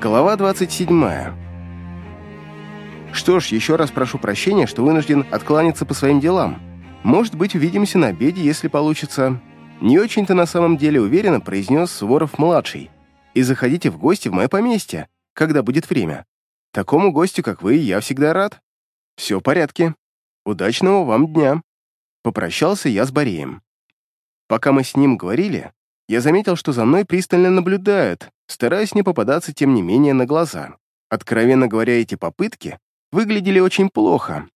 Глава 27. Что ж, еще раз прошу прощения, что вынужден откланяться по своим делам. Может быть, увидимся на обеде, если получится. Не очень-то на самом деле уверенно произнес Суворов-младший. И заходите в гости в мое поместье, когда будет время. Такому гостю, как вы, я всегда рад. Все в порядке. Удачного вам дня. Попрощался я с Бореем. Пока мы с ним говорили, я заметил, что за мной пристально наблюдают, стараясь не попадаться, тем не менее, на глаза. Откровенно говоря, эти попытки выглядели очень плохо.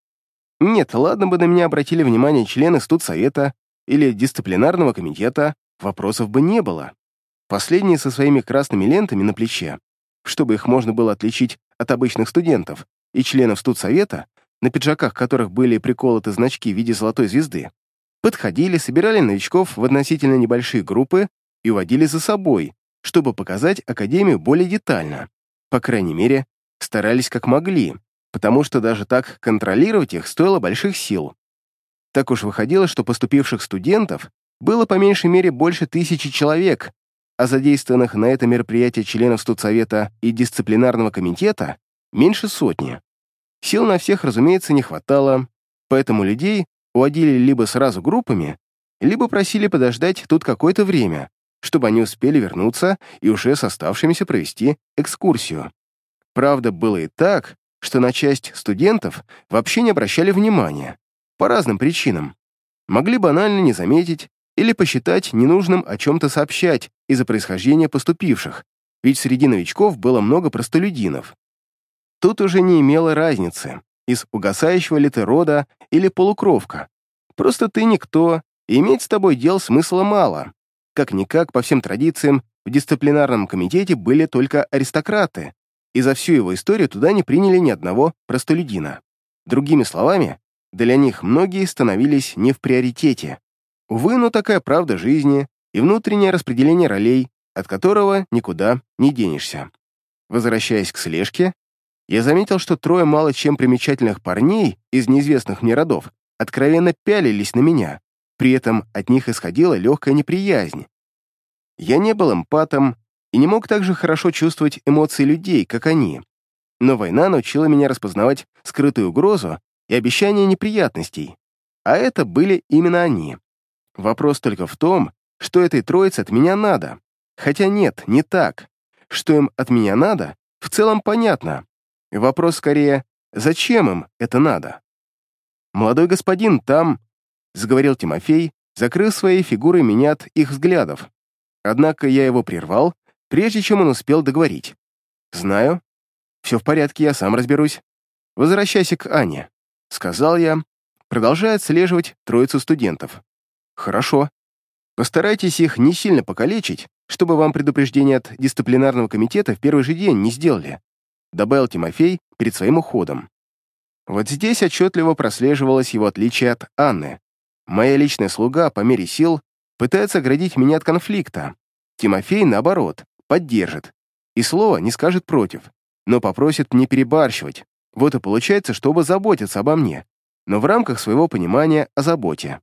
Нет, ладно бы на меня обратили внимание члены студсовета или дисциплинарного комитета, вопросов бы не было. Последние со своими красными лентами на плече, чтобы их можно было отличить от обычных студентов и членов студсовета, на пиджаках которых были приколоты значки в виде золотой звезды, подходили, собирали новичков в относительно небольшие группы и уводили за собой, чтобы показать Академию более детально. По крайней мере, старались как могли, потому что даже так контролировать их стоило больших сил. Так уж выходило, что поступивших студентов было по меньшей мере больше тысячи человек, а задействованных на это мероприятие членов студсовета и дисциплинарного комитета меньше сотни. Сил на всех, разумеется, не хватало, поэтому людей уводили либо сразу группами, либо просили подождать тут какое-то время, чтобы они успели вернуться и уже с оставшимися провести экскурсию. Правда, было и так, что на часть студентов вообще не обращали внимания, по разным причинам. Могли банально не заметить или посчитать ненужным о чем-то сообщать из-за происхождения поступивших, ведь среди новичков было много простолюдинов. Тут уже не имело разницы, из угасающего ли ты рода или полукровка. Просто ты никто, и иметь с тобой дел смысла мало. Как-никак, по всем традициям, в дисциплинарном комитете были только аристократы, и за всю его историю туда не приняли ни одного простолюдина. Другими словами, для них многие становились не в приоритете. Увы, но такая правда жизни и внутреннее распределение ролей, от которого никуда не денешься. Возвращаясь к слежке, я заметил, что трое мало чем примечательных парней из неизвестных мне родов откровенно пялились на меня, при этом от них исходила легкая неприязнь. Я не был эмпатом и не мог так же хорошо чувствовать эмоции людей, как они. Но война научила меня распознавать скрытую угрозу и обещания неприятностей, а это были именно они. Вопрос только в том, что этой троице от меня надо. Хотя нет, не так. Что им от меня надо, в целом понятно. Вопрос скорее, зачем им это надо? Молодой господин там — заговорил Тимофей, закрыв своей фигурой меня от их взглядов. Однако я его прервал, прежде чем он успел договорить. «Знаю. Все в порядке, я сам разберусь. Возвращайся к Ане», — сказал я, продолжая отслеживать троицу студентов. «Хорошо. Постарайтесь их не сильно покалечить, чтобы вам предупреждение от дисциплинарного комитета в первый же день не сделали», добавил Тимофей перед своим уходом. Вот здесь отчетливо прослеживалось его отличие от Анны, Моя личная слуга, по мере сил, пытается оградить меня от конфликта. Тимофей, наоборот, поддержит. И слова не скажет против, но попросит не перебарщивать. Вот и получается, чтобы заботиться обо мне, но в рамках своего понимания о заботе.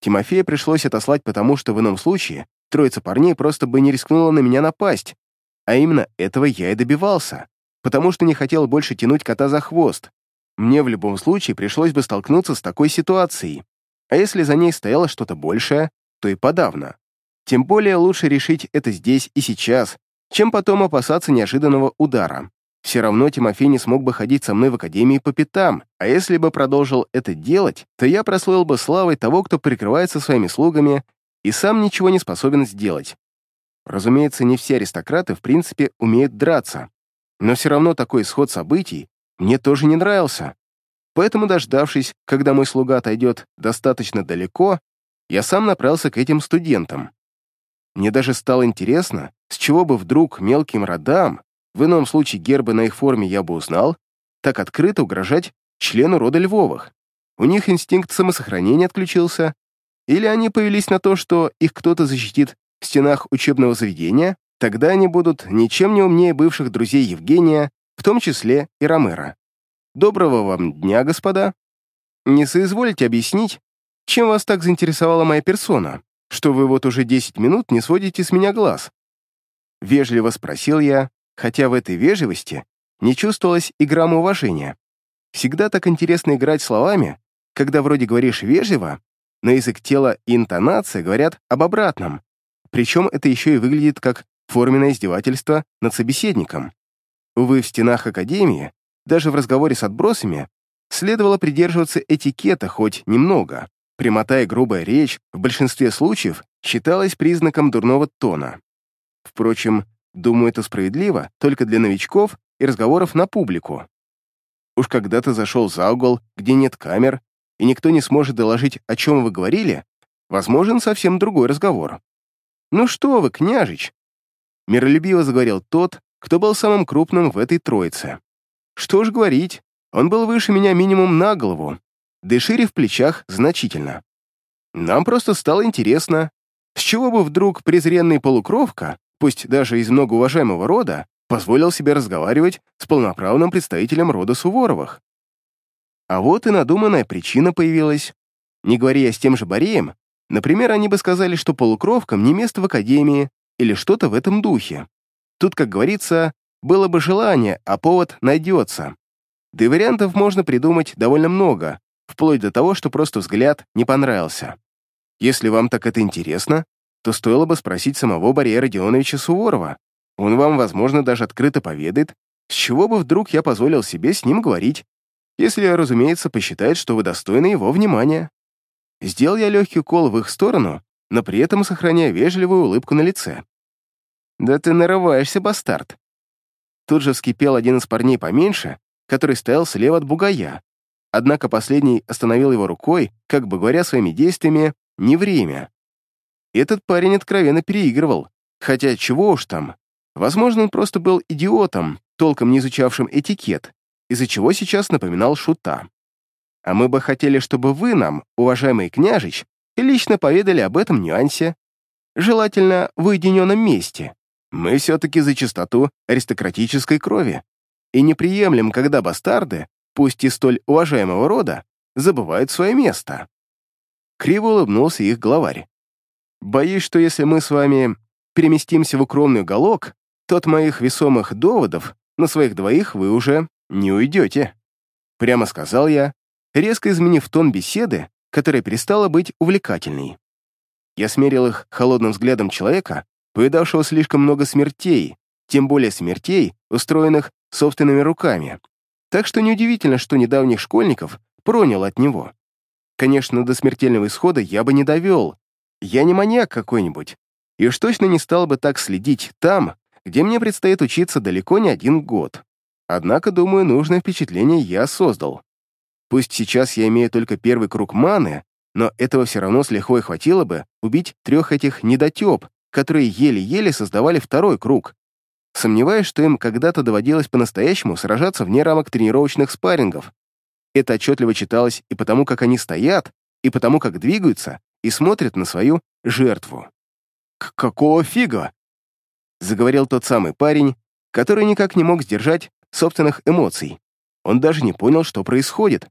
Тимофея пришлось отослать, потому что в ином случае троица парней просто бы не рискнула на меня напасть. А именно этого я и добивался, потому что не хотел больше тянуть кота за хвост. Мне в любом случае пришлось бы столкнуться с такой ситуацией. А если за ней стояло что-то большее, то и подавно. Тем более лучше решить это здесь и сейчас, чем потом опасаться неожиданного удара. Все равно Тимофей не смог бы ходить со мной в академии по пятам, а если бы продолжил это делать, то я прослыл бы славой того, кто прикрывается своими слугами и сам ничего не способен сделать. Разумеется, не все аристократы в принципе умеют драться, но все равно такой исход событий мне тоже не нравился. Поэтому, дождавшись, когда мой слуга отойдет достаточно далеко, я сам направился к этим студентам. Мне даже стало интересно, с чего бы вдруг мелким родам, в ином случае гербы на их форме я бы узнал, так открыто угрожать члену рода Львовых. У них инстинкт самосохранения отключился, или они повелись на то, что их кто-то защитит в стенах учебного заведения, тогда они будут ничем не умнее бывших друзей Евгения, в том числе и Ромера. Доброго вам дня, господа. Не соизволите объяснить, чем вас так заинтересовала моя персона, что вы вот уже 10 минут не сводите с меня глаз?» Вежливо спросил я, хотя в этой вежливости не чувствовалось и грамма уважения. Всегда так интересно играть словами, когда вроде говоришь вежливо, но язык тела и интонация говорят об обратном. Причем это еще и выглядит как форменное издевательство над собеседником. Увы, в стенах Академии, даже в разговоре с отбросами, следовало придерживаться этикета хоть немного. Прямота и грубая речь в большинстве случаев считалась признаком дурного тона. Впрочем, думаю, это справедливо только для новичков и разговоров на публику. Уж когда ты зашел за угол, где нет камер, и никто не сможет доложить, о чем вы говорили, возможен совсем другой разговор. «Ну что вы, княжич!» Миролюбиво заговорил тот, кто был самым крупным в этой троице. «Что ж говорить, он был выше меня минимум на голову, да и шире в плечах значительно. Нам просто стало интересно, с чего бы вдруг презренный полукровка, пусть даже из многоуважаемого рода, позволил себе разговаривать с полноправным представителем рода Суворовых. А вот и надуманная причина появилась. Не говоря с тем же Бореем, например, они бы сказали, что полукровкам не место в академии или что-то в этом духе. Тут, как говорится, было бы желание, а повод найдется. Да и вариантов можно придумать довольно много, вплоть до того, что просто взгляд не понравился. Если вам так это интересно, то стоило бы спросить самого Борея Родионовича Суворова. Он вам, возможно, даже открыто поведает, с чего бы вдруг я позволил себе с ним говорить, если, разумеется, посчитает, что вы достойны его внимания. Сделал я легкий укол в их сторону, но при этом сохраняя вежливую улыбку на лице. «Да ты нарываешься, бастард!» Тут же вскипел один из парней поменьше, который стоял слева от бугая, однако последний остановил его рукой, как бы говоря своими действиями, не время. Этот парень откровенно переигрывал, хотя чего уж там. Возможно, он просто был идиотом, толком не изучавшим этикет, из-за чего сейчас напоминал шута. А мы бы хотели, чтобы вы нам, уважаемый княжич, лично поведали об этом нюансе, желательно в уединенном месте. Мы все-таки за чистоту аристократической крови и не приемлем, когда бастарды, пусть и столь уважаемого рода, забывают свое место. Криво улыбнулся их главарь. Боюсь, что если мы с вами переместимся в укромный уголок, то от моих весомых доводов на своих двоих вы уже не уйдете. Прямо сказал я, резко изменив тон беседы, которая перестала быть увлекательной. Я смерил их холодным взглядом человека, повидавшего слишком много смертей, тем более смертей, устроенных собственными руками. Так что неудивительно, что недавних школьников пронял от него. Конечно, до смертельного исхода я бы не довел. Я не маньяк какой-нибудь. И уж точно не стал бы так следить там, где мне предстоит учиться далеко не один год. Однако, думаю, нужное впечатление я создал. Пусть сейчас я имею только первый круг маны, но этого все равно с лихвой хватило бы убить трех этих недотеп, которые еле-еле создавали второй круг. Сомневаюсь, что им когда-то доводилось по-настоящему сражаться вне рамок тренировочных спаррингов. Это отчетливо читалось и потому, как они стоят, и потому, как двигаются и смотрят на свою жертву. «К какого фига?» заговорил тот самый парень, который никак не мог сдержать собственных эмоций. Он даже не понял, что происходит,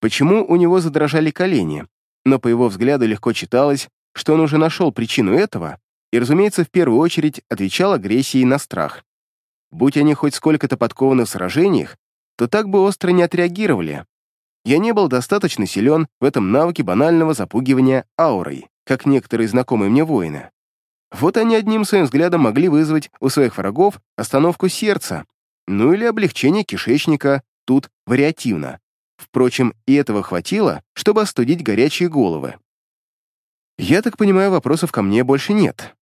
почему у него задрожали колени, но по его взгляду легко читалось, что он уже нашел причину этого и, разумеется, в первую очередь отвечал агрессией на страх. Будь они хоть сколько-то подкованы в сражениях, то так бы остро не отреагировали. Я не был достаточно силен в этом навыке банального запугивания аурой, как некоторые знакомые мне воины. Вот они одним своим взглядом могли вызвать у своих врагов остановку сердца, ну или облегчение кишечника, тут вариативно. Впрочем, и этого хватило, чтобы остудить горячие головы. «Я так понимаю, вопросов ко мне больше нет?»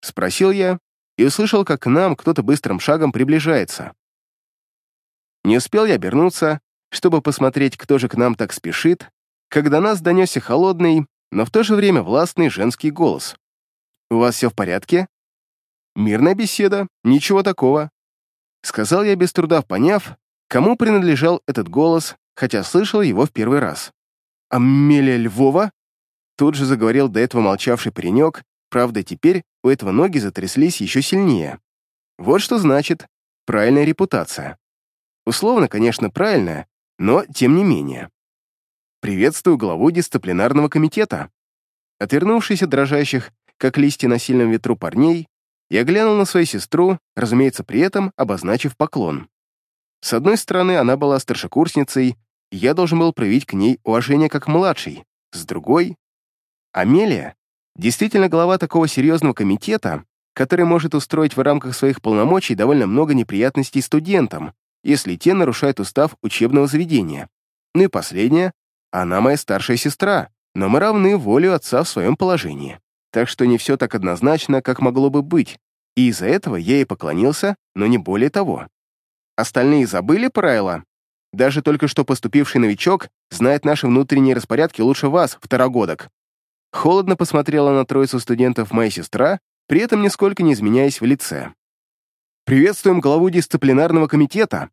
Спросил я и услышал, как к нам кто-то быстрым шагом приближается. Не успел я обернуться, чтобы посмотреть, кто же к нам так спешит, когда нас донесся холодный, но в то же время властный женский голос. «У вас все в порядке?» «Мирная беседа, ничего такого», Сказал я без труда, поняв, кому принадлежал этот голос, хотя слышал его в первый раз. «Амелия Львова?» Тут же заговорил до этого молчавший паренек, правда, теперь у этого ноги затряслись еще сильнее. Вот что значит правильная репутация. Условно, конечно, правильная, но тем не менее. Приветствую главу дисциплинарного комитета. Отвернувшись от дрожащих, как листья на сильном ветру парней, Я глянул на свою сестру, разумеется, при этом обозначив поклон. С одной стороны, она была старшекурсницей, и я должен был проявить к ней уважение как младший. С другой... Амелия действительно глава такого серьезного комитета, который может устроить в рамках своих полномочий довольно много неприятностей студентам, если те нарушают устав учебного заведения. Ну и последнее, она моя старшая сестра, но мы равны волю отца в своем положении. Так что не все так однозначно, как могло бы быть, и из-за этого я ей поклонился, но не более того. Остальные забыли правила? Даже только что поступивший новичок знает наши внутренние распорядки лучше вас, второгодок. Холодно посмотрела на троицу студентов моя сестра, при этом нисколько не изменяясь в лице. «Приветствуем главу дисциплинарного комитета!»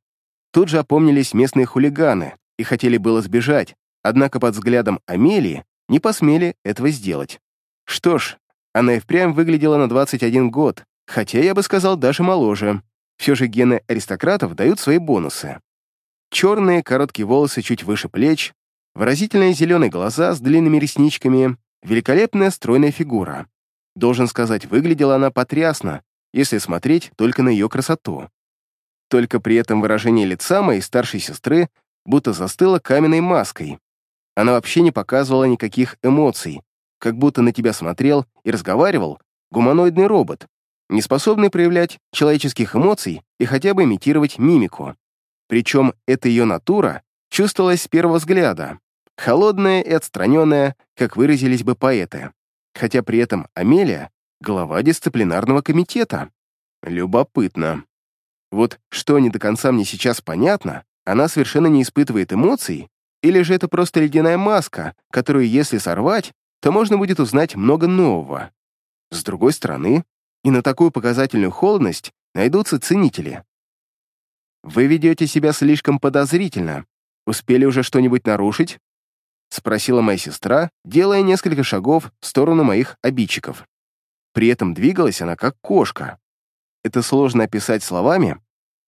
Тут же опомнились местные хулиганы и хотели было сбежать, однако под взглядом Амелии не посмели этого сделать. Что ж, она и впрямь выглядела на 21 год, хотя я бы сказал даже моложе. Все же гены аристократов дают свои бонусы. Черные короткие волосы чуть выше плеч, выразительные зеленые глаза с длинными ресничками, великолепная стройная фигура. Должен сказать, выглядела она потрясно, если смотреть только на ее красоту. Только при этом выражение лица моей старшей сестры будто застыло каменной маской. Она вообще не показывала никаких эмоций, как будто на тебя смотрел и разговаривал гуманоидный робот, не способный проявлять человеческих эмоций и хотя бы имитировать мимику. Причем эта ее натура чувствовалась с первого взгляда, холодная и отстраненная, как выразились бы поэты. Хотя при этом Амелия глава дисциплинарного комитета. Любопытно. Вот что не до конца мне сейчас понятно, она совершенно не испытывает эмоций, или же это просто ледяная маска, которую, если сорвать, то можно будет узнать много нового. С другой стороны, и на такую показательную холодность найдутся ценители. «Вы ведете себя слишком подозрительно. Успели уже что-нибудь нарушить?» — спросила моя сестра, делая несколько шагов в сторону моих обидчиков. При этом двигалась она как кошка. Это сложно описать словами,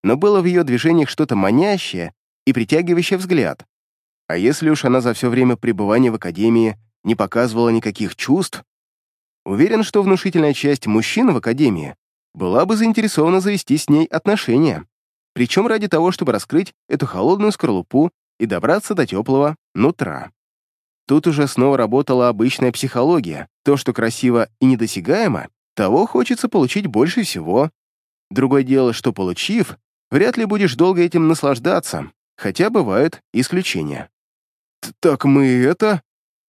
но было в ее движениях что-то манящее и притягивающее взгляд. А если уж она за все время пребывания в академии не показывала никаких чувств, уверен, что внушительная часть мужчин в академии была бы заинтересована завести с ней отношения, причем ради того, чтобы раскрыть эту холодную скорлупу и добраться до теплого нутра. Тут уже снова работала обычная психология. То, что красиво и недосягаемо, того хочется получить больше всего. Другое дело, что получив, вряд ли будешь долго этим наслаждаться, хотя бывают исключения. «Так мы это...»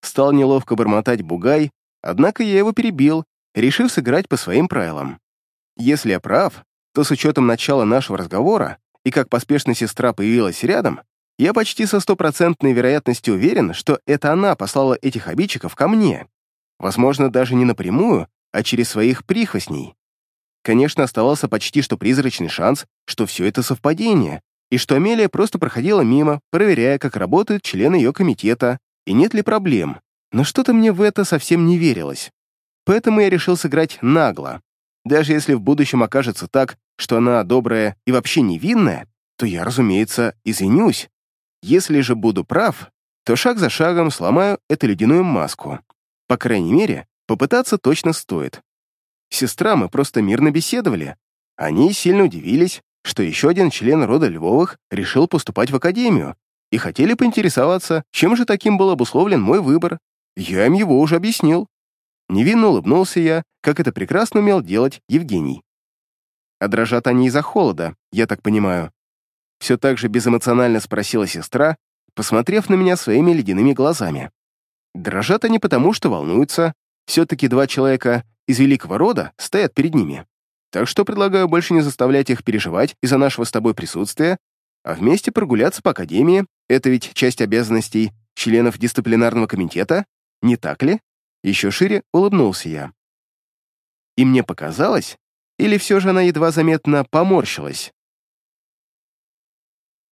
Стал неловко бормотать Бугай, однако я его перебил, решив сыграть по своим правилам. Если я прав, то с учетом начала нашего разговора и как поспешно сестра появилась рядом, я почти со стопроцентной вероятностью уверен, что это она послала этих обидчиков ко мне. Возможно, даже не напрямую, а через своих прихвостней. Конечно, оставался почти что призрачный шанс, что все это совпадение, и что Амелия просто проходила мимо, проверяя, как работают члены ее комитета, и нет ли проблем. Но что-то мне в это совсем не верилось. Поэтому я решил сыграть нагло. Даже если в будущем окажется так, что она добрая и вообще невинная, то я, разумеется, извинюсь, если же буду прав, то шаг за шагом сломаю эту ледяную маску. По крайней мере, попытаться точно стоит. Сестра мы просто мирно беседовали. Они сильно удивились, что еще один член рода Львовых решил поступать в академию и хотели поинтересоваться, чем же таким был обусловлен мой выбор. Я им его уже объяснил. Невинно улыбнулся я, как это прекрасно умел делать Евгений. А дрожат они из-за холода, я так понимаю. Все так же безэмоционально спросила сестра, посмотрев на меня своими ледяными глазами. Дрожат они потому, что волнуются. Все-таки два человека из великого рода стоят перед ними. Так что предлагаю больше не заставлять их переживать из-за нашего с тобой присутствия, а вместе прогуляться по академии. Это ведь часть обязанностей членов дисциплинарного комитета, не так ли? Еще шире улыбнулся я. И мне показалось, или все же она едва заметно поморщилась,